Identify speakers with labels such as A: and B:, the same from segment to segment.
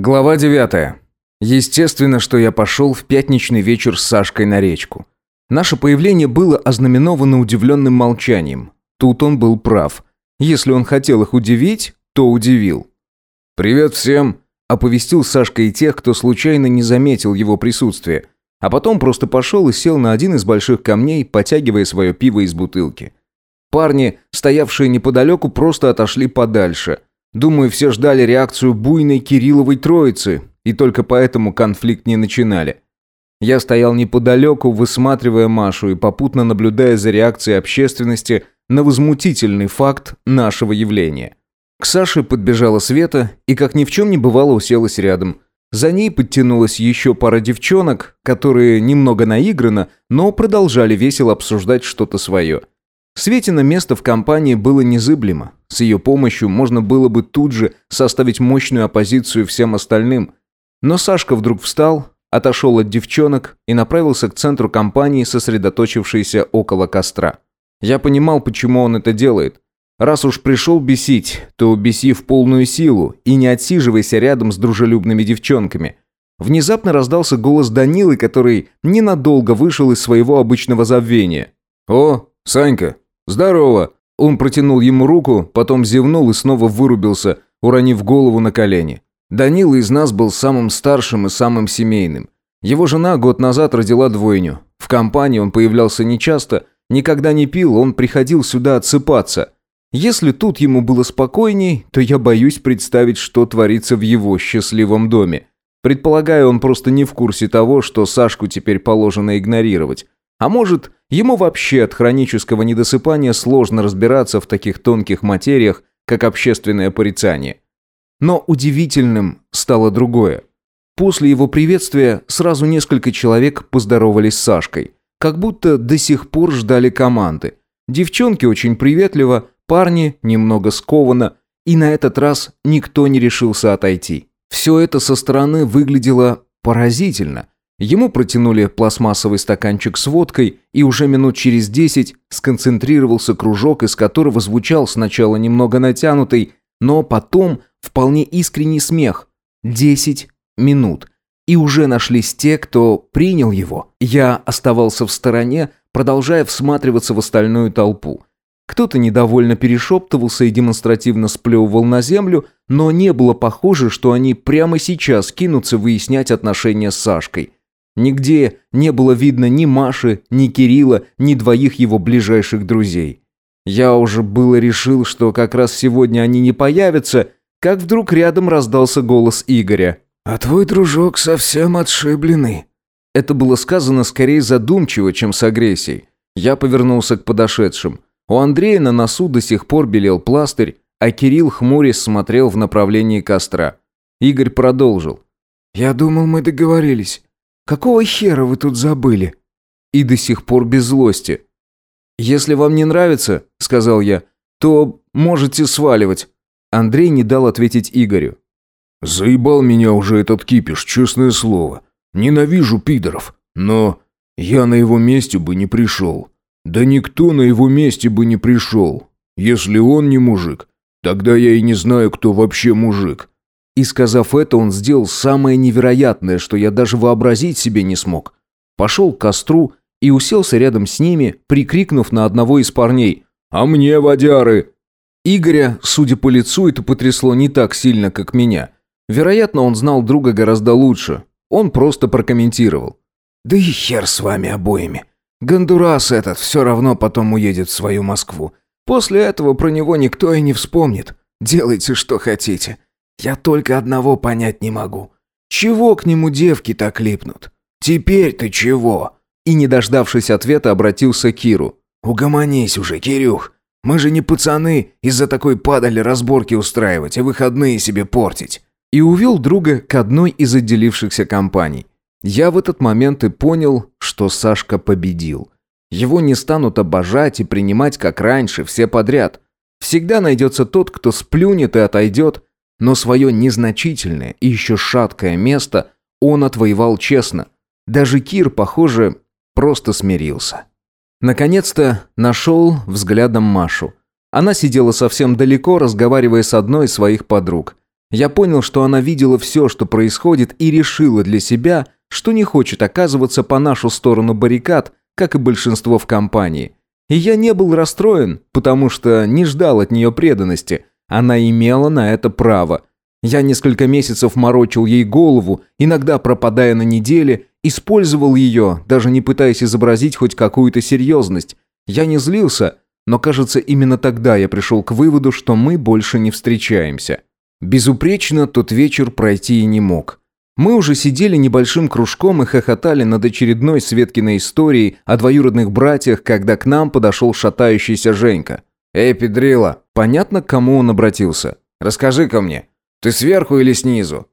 A: Глава 9. Естественно, что я пошел в пятничный вечер с Сашкой на речку. Наше появление было ознаменовано удивленным молчанием. Тут он был прав. Если он хотел их удивить, то удивил. «Привет всем!» – оповестил Сашка и тех, кто случайно не заметил его присутствие. А потом просто пошел и сел на один из больших камней, потягивая свое пиво из бутылки. Парни, стоявшие неподалеку, просто отошли подальше – Думаю, все ждали реакцию буйной Кирилловой троицы, и только поэтому конфликт не начинали. Я стоял неподалеку, высматривая Машу и попутно наблюдая за реакцией общественности на возмутительный факт нашего явления. К Саше подбежала Света и, как ни в чем не бывало, уселась рядом. За ней подтянулась еще пара девчонок, которые немного наигранно, но продолжали весело обсуждать что-то свое. Светина место в компании было незыблемо. С ее помощью можно было бы тут же составить мощную оппозицию всем остальным. Но Сашка вдруг встал, отошел от девчонок и направился к центру компании, сосредоточившейся около костра. Я понимал, почему он это делает. Раз уж пришел бесить, то беси в полную силу и не отсиживайся рядом с дружелюбными девчонками. Внезапно раздался голос Данилы, который ненадолго вышел из своего обычного забвения. «О, Санька, «Здорово!» Он протянул ему руку, потом зевнул и снова вырубился, уронив голову на колени. Данила из нас был самым старшим и самым семейным. Его жена год назад родила двойню. В компании он появлялся нечасто, никогда не пил, он приходил сюда отсыпаться. Если тут ему было спокойней, то я боюсь представить, что творится в его счастливом доме. Предполагаю, он просто не в курсе того, что Сашку теперь положено игнорировать. А может, ему вообще от хронического недосыпания сложно разбираться в таких тонких материях, как общественное порицание. Но удивительным стало другое. После его приветствия сразу несколько человек поздоровались с Сашкой, как будто до сих пор ждали команды. Девчонки очень приветливо, парни немного скованно, и на этот раз никто не решился отойти. Все это со стороны выглядело поразительно – Ему протянули пластмассовый стаканчик с водкой, и уже минут через десять сконцентрировался кружок, из которого звучал сначала немного натянутый, но потом вполне искренний смех. Десять минут. И уже нашлись те, кто принял его. Я оставался в стороне, продолжая всматриваться в остальную толпу. Кто-то недовольно перешептывался и демонстративно сплевывал на землю, но не было похоже, что они прямо сейчас кинутся выяснять отношения с Сашкой. Нигде не было видно ни Маши, ни Кирилла, ни двоих его ближайших друзей. Я уже было решил, что как раз сегодня они не появятся, как вдруг рядом раздался голос Игоря.
B: «А твой дружок совсем отшибленный».
A: Это было сказано скорее задумчиво, чем с агрессией. Я повернулся к подошедшим. У Андрея на носу до сих пор белел пластырь, а Кирилл хмурясь смотрел в направлении костра. Игорь продолжил.
B: «Я думал, мы договорились. Какого хера вы тут забыли?»
A: И до сих пор без злости. «Если вам не нравится, — сказал я, — то можете сваливать». Андрей не дал ответить Игорю.
C: «Заебал меня уже этот кипиш, честное слово. Ненавижу пидоров, но я на его месте бы не пришел. Да никто на его месте бы не пришел. Если он не мужик, тогда я и не знаю, кто вообще мужик.
A: И сказав это, он сделал самое невероятное, что я даже вообразить себе не смог. Пошел к костру и уселся рядом с ними, прикрикнув на одного из парней «А мне, водяры!». Игоря, судя по лицу, это потрясло не так сильно, как меня. Вероятно, он знал друга гораздо лучше. Он просто прокомментировал.
B: «Да и хер с вами обоими. Гондурас этот все равно потом уедет в свою Москву. После этого про него никто и не вспомнит. Делайте, что хотите. Я только одного понять не могу. Чего к нему девки так липнут? Теперь ты чего?»
A: И, не дождавшись ответа, обратился к Киру.
B: «Угомонись уже, Кирюх. Мы же не пацаны из-за такой падали разборки устраивать и выходные себе портить».
A: И увел друга к одной из отделившихся компаний. Я в этот момент и понял, что Сашка победил. Его не станут обожать и принимать как раньше, все подряд. Всегда найдется тот, кто сплюнет и отойдет, но свое незначительное и еще шаткое место он отвоевал честно. Даже Кир, похоже, просто смирился. Наконец-то нашел взглядом Машу. Она сидела совсем далеко, разговаривая с одной из своих подруг. Я понял, что она видела все, что происходит, и решила для себя, что не хочет оказываться по нашу сторону баррикад, как и большинство в компании. И я не был расстроен, потому что не ждал от нее преданности. Она имела на это право. Я несколько месяцев морочил ей голову, иногда пропадая на неделе, использовал ее, даже не пытаясь изобразить хоть какую-то серьезность. Я не злился, но, кажется, именно тогда я пришел к выводу, что мы больше не встречаемся. Безупречно тот вечер пройти и не мог. Мы уже сидели небольшим кружком и хохотали над очередной Светкиной историей о двоюродных братьях, когда к нам подошел шатающийся Женька. «Эй, Педрила!» Понятно, к кому он обратился. «Расскажи-ка мне, ты сверху или снизу?»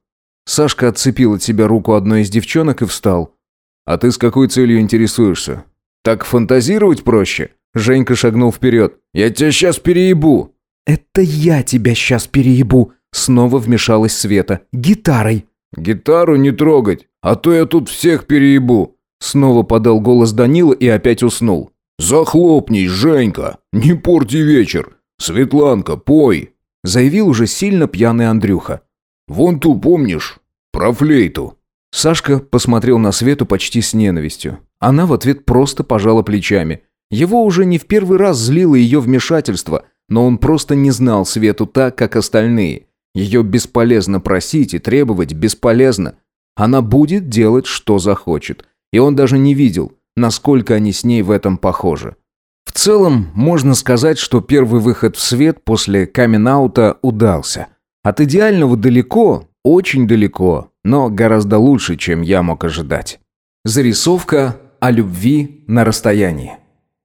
A: Сашка отцепил от себя руку одной из девчонок и встал. «А ты с какой целью интересуешься?» «Так фантазировать проще?» Женька шагнул вперед. «Я тебя сейчас переебу!»
B: «Это я тебя сейчас переебу!» Снова вмешалась Света. «Гитарой!»
C: «Гитару не трогать, а то я тут всех переебу!»
A: Снова подал голос Данила и опять уснул.
C: «Захлопнись, Женька! Не порти вечер! Светланка, пой!»
A: Заявил уже сильно пьяный Андрюха.
C: «Вон ту помнишь? Про флейту!»
A: Сашка посмотрел на Свету почти с ненавистью. Она в ответ просто пожала плечами. Его уже не в первый раз злило ее вмешательство, но он просто не знал Свету так, как остальные. Ее бесполезно просить и требовать бесполезно. Она будет делать, что захочет. И он даже не видел, насколько они с ней в этом похожи. В целом, можно сказать, что первый выход в свет после камин-аута удался. От идеального далеко, очень далеко, но гораздо лучше, чем я мог ожидать. Зарисовка о любви на расстоянии.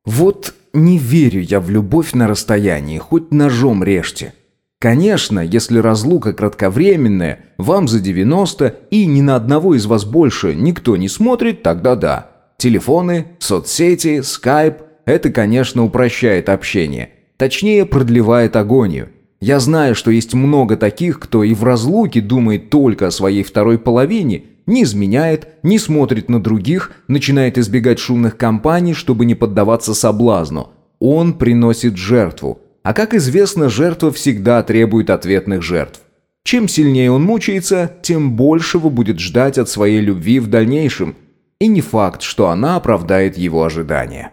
A: Вот не верю я в любовь на расстоянии, хоть ножом режьте. Конечно, если разлука кратковременная, вам за 90 и ни на одного из вас больше никто не смотрит, тогда да. Телефоны, соцсети, скайп – это, конечно, упрощает общение. Точнее, продлевает агонию. Я знаю, что есть много таких, кто и в разлуке думает только о своей второй половине, не изменяет, не смотрит на других, начинает избегать шумных компаний, чтобы не поддаваться соблазну. Он приносит жертву – а как известно, жертва всегда требует ответных жертв. Чем сильнее он мучается, тем большего будет ждать от своей любви в дальнейшем. И не факт, что она оправдает его ожидания.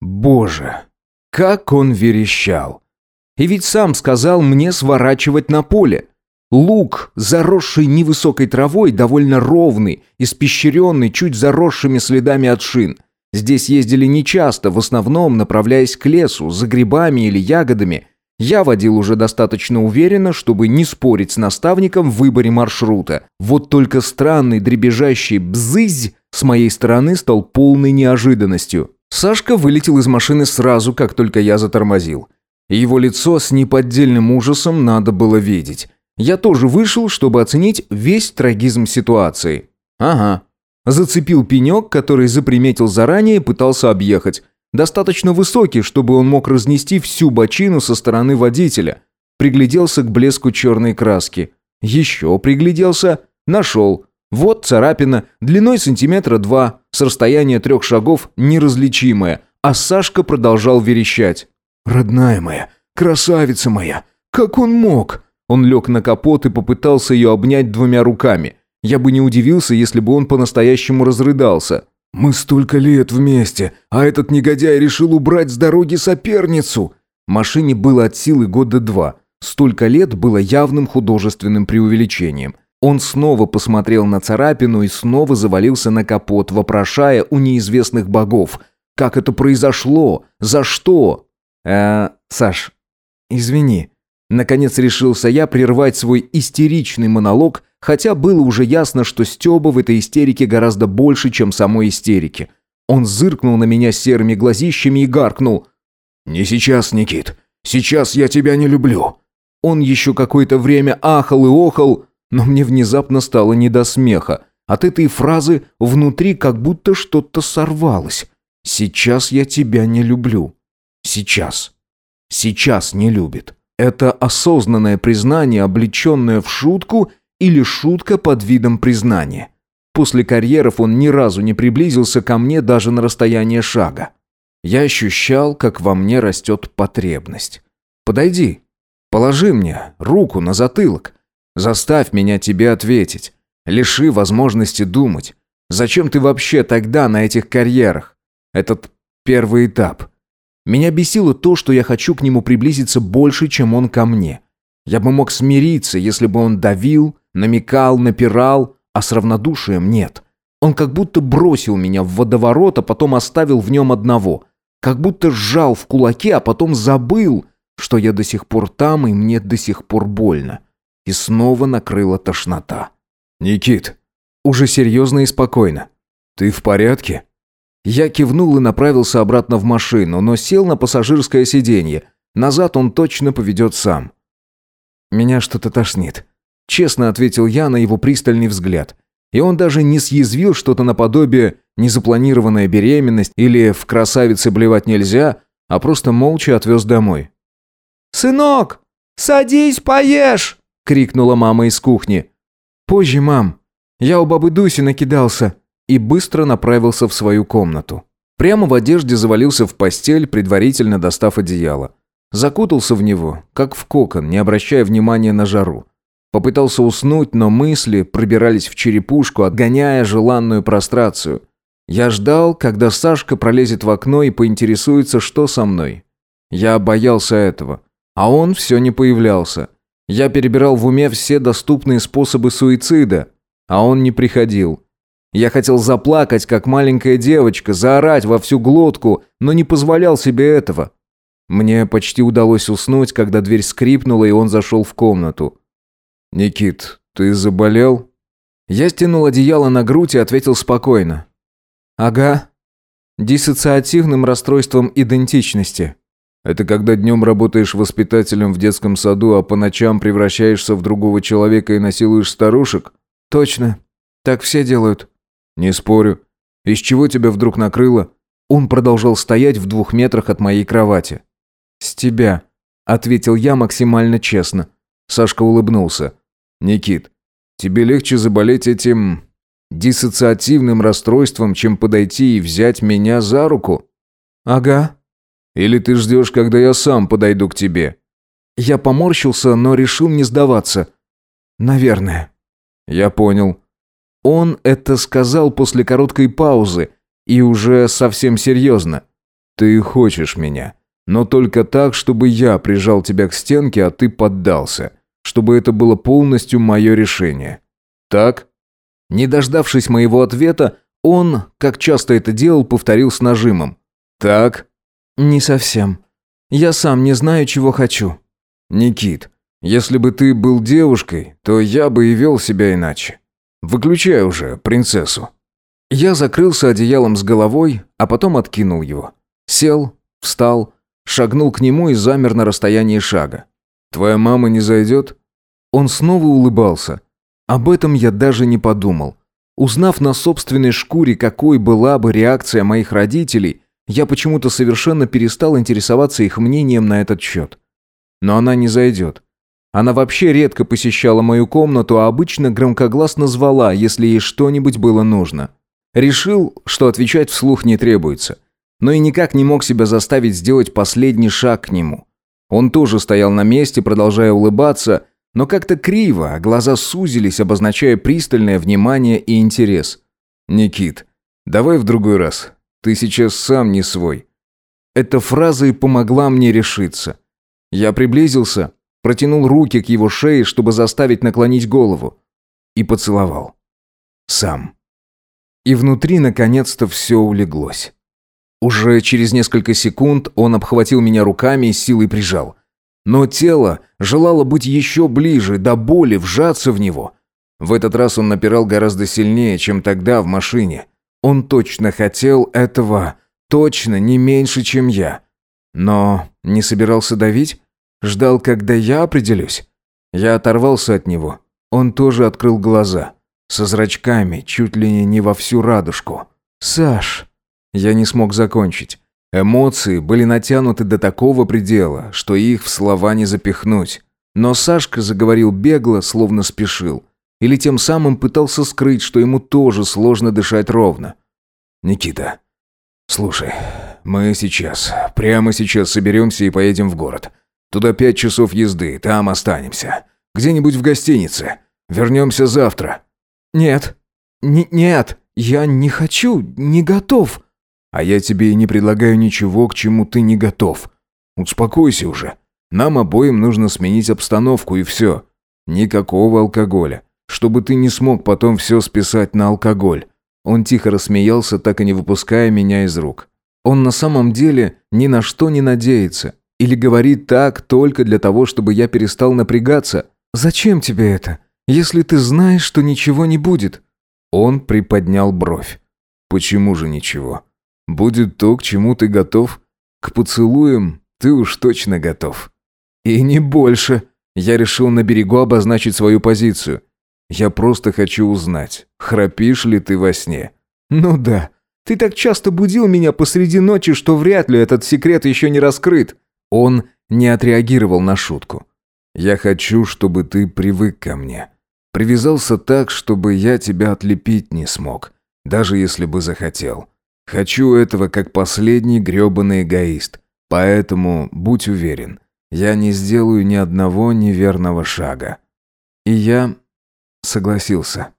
A: Боже, как он верещал. И ведь сам сказал мне сворачивать на поле. Луг, заросший невысокой травой, довольно ровный, испещренный чуть заросшими следами от шин – Здесь ездили нечасто, в основном направляясь к лесу, за грибами или ягодами. Я водил уже достаточно уверенно, чтобы не спорить с наставником в выборе маршрута. Вот только странный дребезжащий бзызь с моей стороны стал полной неожиданностью. Сашка вылетел из машины сразу, как только я затормозил. Его лицо с неподдельным ужасом надо было видеть. Я тоже вышел, чтобы оценить весь трагизм ситуации. Ага, Зацепил пенек, который заприметил заранее и пытался объехать. Достаточно высокий, чтобы он мог разнести всю бочину со стороны водителя. Пригляделся к блеску черной краски. Еще пригляделся. Нашел. Вот царапина, длиной сантиметра два, с расстояния трех шагов неразличимая. А Сашка продолжал верещать. «Родная моя, красавица моя, как он мог?» Он лег на капот и попытался ее обнять двумя руками. Я бы не удивился, если бы он по-настоящему разрыдался. «Мы столько лет вместе, а этот негодяй решил убрать с дороги соперницу!» Машине было от силы года два. Столько лет было явным художественным преувеличением. Он снова посмотрел на царапину и снова завалился на капот, вопрошая у неизвестных богов. «Как это произошло? За что?» «Э, Саш, извини». Наконец решился я прервать свой истеричный монолог хотя было уже ясно, что Стёба в этой истерике гораздо больше, чем самой истерики. Он зыркнул на меня серыми глазищами и гаркнул. «Не сейчас, Никит. Сейчас я тебя не люблю». Он еще какое-то время ахал и охал, но мне внезапно стало не до смеха. От этой фразы внутри как будто что-то сорвалось. «Сейчас я тебя не люблю». Сейчас. Сейчас не любит. Это осознанное признание, облеченное в шутку или шутка под видом признания. После карьеров он ни разу не приблизился ко мне даже на расстояние шага. Я ощущал, как во мне растет потребность. «Подойди, положи мне руку на затылок». Заставь меня тебе ответить. Лиши возможности думать. Зачем ты вообще тогда на этих карьерах? Этот первый этап. Меня бесило то, что я хочу к нему приблизиться больше, чем он ко мне. Я бы мог смириться, если бы он давил, намекал, напирал, а с равнодушием нет. Он как будто бросил меня в водоворот, а потом оставил в нем одного. Как будто сжал в кулаке, а потом забыл, что я до сих пор там и мне до сих пор больно. И снова накрыла тошнота.
C: «Никит!»
A: Уже серьезно и спокойно.
C: «Ты в порядке?»
A: Я кивнул и направился обратно в машину, но сел на пассажирское сиденье. Назад он точно поведет сам. «Меня что-то тошнит», — честно ответил я на его пристальный взгляд. И он даже не съязвил что-то наподобие «незапланированная беременность» или «в красавице блевать нельзя», а просто молча отвез домой.
B: «Сынок, садись, поешь!» — крикнула мама из кухни.
A: «Позже, мам. Я у бабы Дуси накидался» и быстро направился в свою комнату. Прямо в одежде завалился в постель, предварительно достав одеяло. Закутался в него, как в кокон, не обращая внимания на жару. Попытался уснуть, но мысли пробирались в черепушку, отгоняя желанную прострацию. Я ждал, когда Сашка пролезет в окно и поинтересуется, что со мной. Я боялся этого. А он все не появлялся. Я перебирал в уме все доступные способы суицида, а он не приходил. Я хотел заплакать, как маленькая девочка, заорать во всю глотку, но не позволял себе этого. Мне почти удалось уснуть, когда дверь скрипнула, и он зашел в комнату.
C: «Никит, ты заболел?»
A: Я стянул одеяло на грудь и ответил спокойно. «Ага. Диссоциативным расстройством идентичности».
C: «Это когда днем работаешь воспитателем в детском саду, а по ночам превращаешься в другого человека и насилуешь старушек?»
A: «Точно. Так все делают».
C: «Не спорю. Из чего тебя вдруг накрыло?»
A: Он продолжал стоять в двух метрах от моей кровати. «С тебя», — ответил я максимально честно.
C: Сашка улыбнулся. «Никит, тебе легче заболеть этим диссоциативным расстройством, чем подойти и взять меня за руку?»
A: «Ага».
C: «Или ты ждешь, когда я сам подойду к тебе?»
A: Я поморщился, но решил не сдаваться. «Наверное».
C: «Я понял.
A: Он это сказал после короткой паузы и уже совсем серьезно.
C: «Ты хочешь меня, но только так, чтобы я прижал тебя к стенке, а ты поддался, чтобы это было полностью мое решение. Так?»
A: Не дождавшись моего ответа, он, как часто это делал, повторил с нажимом.
C: «Так?»
A: «Не совсем. Я сам не знаю, чего хочу».
C: «Никит, если бы ты был девушкой, то я бы и вел себя иначе. Выключай уже принцессу».
A: Я закрылся одеялом с головой, а потом откинул его. Сел, встал, шагнул к нему и замер на расстоянии шага.
C: «Твоя мама не зайдет?»
A: Он снова улыбался. Об этом я даже не подумал. Узнав на собственной шкуре, какой была бы реакция моих родителей, я почему-то совершенно перестал интересоваться их мнением на этот счет. Но она не зайдет. Она вообще редко посещала мою комнату, а обычно громкогласно звала, если ей что-нибудь было нужно. Решил, что отвечать вслух не требуется. Но и никак не мог себя заставить сделать последний шаг к нему. Он тоже стоял на месте, продолжая улыбаться, но как-то криво, а глаза сузились, обозначая пристальное внимание и интерес.
C: «Никит, давай в другой раз. Ты сейчас сам не свой».
A: Эта фраза и помогла мне решиться. Я приблизился, протянул руки к его шее, чтобы заставить наклонить голову, и поцеловал. Сам. И внутри наконец-то все улеглось. Уже через несколько секунд он обхватил меня руками и силой прижал. Но тело желало быть еще ближе, до боли, вжаться в него. В этот раз он напирал гораздо сильнее, чем тогда в машине. Он точно хотел этого, точно не меньше, чем я. Но не собирался давить? Ждал, когда я определюсь. Я оторвался от него. Он тоже открыл глаза. Со зрачками, чуть ли не во всю радужку. «Саш!» Я не смог закончить. Эмоции были натянуты до такого предела, что их в слова не запихнуть. Но Сашка заговорил бегло, словно спешил. Или тем самым пытался скрыть, что ему тоже сложно дышать ровно.
C: «Никита, слушай, мы сейчас, прямо сейчас соберемся и поедем в город. Туда пять часов езды, там останемся. Где-нибудь в гостинице. Вернемся завтра».
B: «Нет, Н нет, я не хочу, не готов».
C: «А я тебе и не предлагаю ничего, к чему ты не готов. Успокойся уже. Нам обоим нужно сменить обстановку и все. Никакого алкоголя. Чтобы ты не смог потом все списать на алкоголь».
A: Он тихо рассмеялся, так и не выпуская меня из рук. Он на самом деле ни на что не надеется. Или говорит так только для того, чтобы я перестал напрягаться. «Зачем тебе это, если ты знаешь, что ничего не будет?» Он приподнял бровь.
C: «Почему же ничего? Будет то, к чему ты готов. К поцелуям ты уж точно готов».
A: «И не больше». Я решил на берегу обозначить свою позицию. «Я просто хочу узнать, храпишь ли ты во сне?» «Ну да. Ты так часто будил меня посреди ночи, что вряд ли этот секрет еще не раскрыт». Он не отреагировал на шутку.
C: «Я хочу, чтобы ты привык ко мне. Привязался так, чтобы я тебя отлепить не смог, даже если бы захотел. Хочу этого как последний грёбаный эгоист, поэтому будь уверен, я не сделаю ни одного неверного шага».
A: И я согласился.